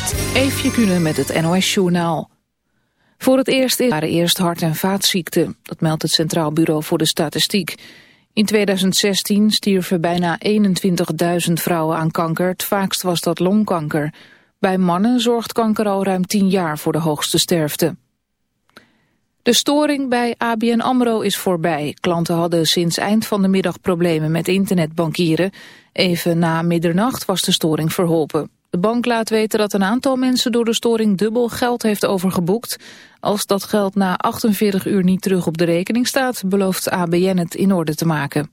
Zandvoort. Eefje met het NOS-journaal. Voor het eerst waren eerst hart- en vaatziekten. Dat meldt het Centraal Bureau voor de Statistiek. In 2016 stierven bijna 21.000 vrouwen aan kanker. Het vaakst was dat longkanker. Bij mannen zorgt kanker al ruim 10 jaar voor de hoogste sterfte. De storing bij ABN AMRO is voorbij. Klanten hadden sinds eind van de middag problemen met internetbankieren. Even na middernacht was de storing verholpen. De bank laat weten dat een aantal mensen door de storing dubbel geld heeft overgeboekt. Als dat geld na 48 uur niet terug op de rekening staat, belooft ABN het in orde te maken.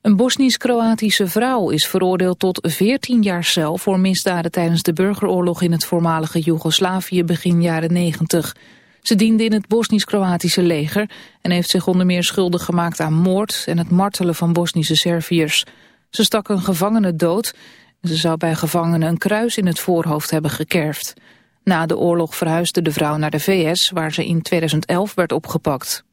Een Bosnisch-Kroatische vrouw is veroordeeld tot 14 jaar cel voor misdaden tijdens de burgeroorlog in het voormalige Joegoslavië begin jaren 90. Ze diende in het Bosnisch-Kroatische leger en heeft zich onder meer schuldig gemaakt aan moord en het martelen van Bosnische Serviërs. Ze stak een gevangene dood ze zou bij gevangenen een kruis in het voorhoofd hebben gekerfd. Na de oorlog verhuisde de vrouw naar de VS, waar ze in 2011 werd opgepakt.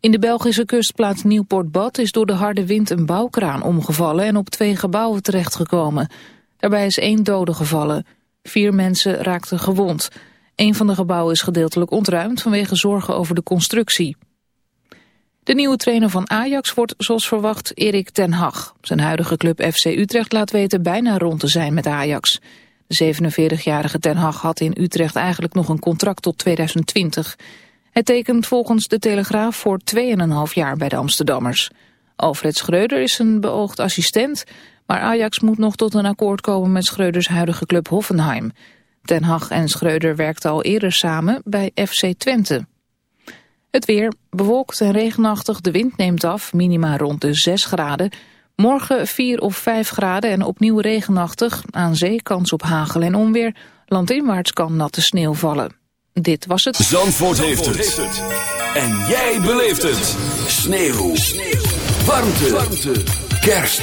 In de Belgische kustplaats Nieuwpoort-Bad is door de harde wind een bouwkraan omgevallen en op twee gebouwen terechtgekomen. Daarbij is één dode gevallen. Vier mensen raakten gewond. Een van de gebouwen is gedeeltelijk ontruimd vanwege zorgen over de constructie. De nieuwe trainer van Ajax wordt zoals verwacht Erik ten Hag. Zijn huidige club FC Utrecht laat weten bijna rond te zijn met Ajax. De 47-jarige ten Hag had in Utrecht eigenlijk nog een contract tot 2020. Hij tekent volgens de Telegraaf voor 2,5 jaar bij de Amsterdammers. Alfred Schreuder is een beoogd assistent... maar Ajax moet nog tot een akkoord komen met Schreuders huidige club Hoffenheim. Ten Hag en Schreuder werkten al eerder samen bij FC Twente. Het weer bewolkt en regenachtig, de wind neemt af, minima rond de 6 graden. Morgen 4 of 5 graden en opnieuw regenachtig. Aan zee kans op hagel en onweer. Landinwaarts kan natte sneeuw vallen. Dit was het. Zandvoort, heeft, het. En jij beleeft het. Sneeuw. sneeuw. Warmte. Warmte. Kerst.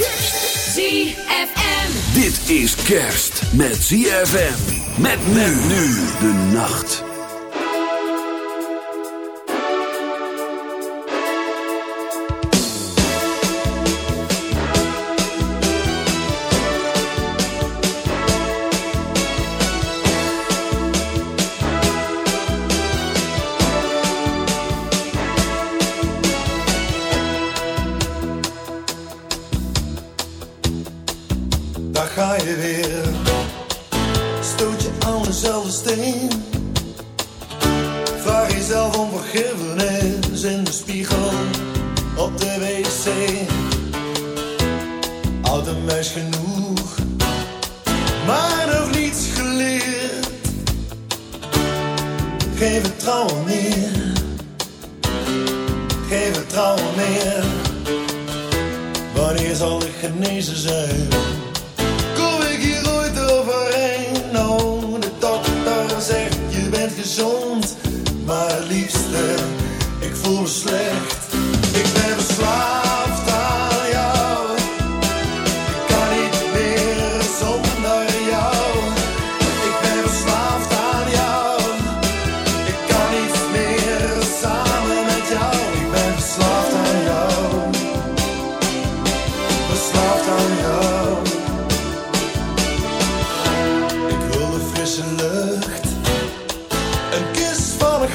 ZFM. Dit is kerst met ZFM. Met men nu de nacht.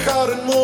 Gouden morgenzon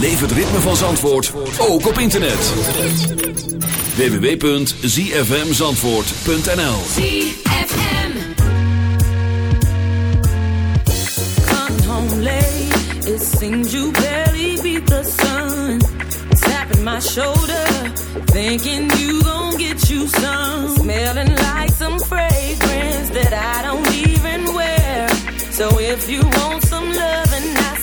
Beleef het ritme van Zandvoort ook op internet. www.zfmzandvoort.nl ZFM. Come home late, it seems you barely beat the sun. My shoulder, thinking you gon' get you some. Smelling like some fragrance that I don't even wear. So if you want some I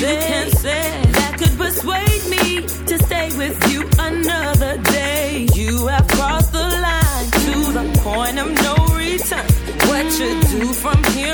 you can say, that could persuade me to stay with you another day. You have crossed the line to the point of no return. What you do from here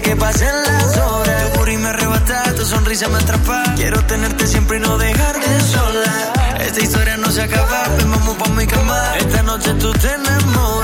que pasen las horas. Tu booty me arrebata, tu sonrisa me atrapa. Quiero tenerte siempre y no dejarte sola. Esta historia no se acaba, ven vamos pa' mi cama. Esta noche tú te enamoras.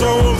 Think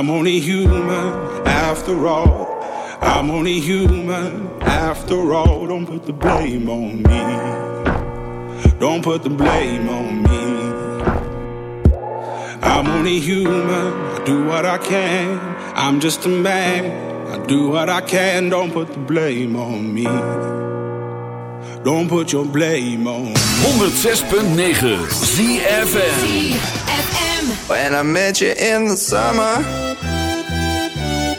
I'm only human after all. I'm only human after all. Don't put the blame on me. Don't put the blame on me. I'm only human. I do what I can. I'm just a man. I do what I can. Don't put the blame on me. Don't put your blame on me. 106.9 ZFM. When I met you in the summer,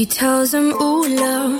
She tells him, ooh, love.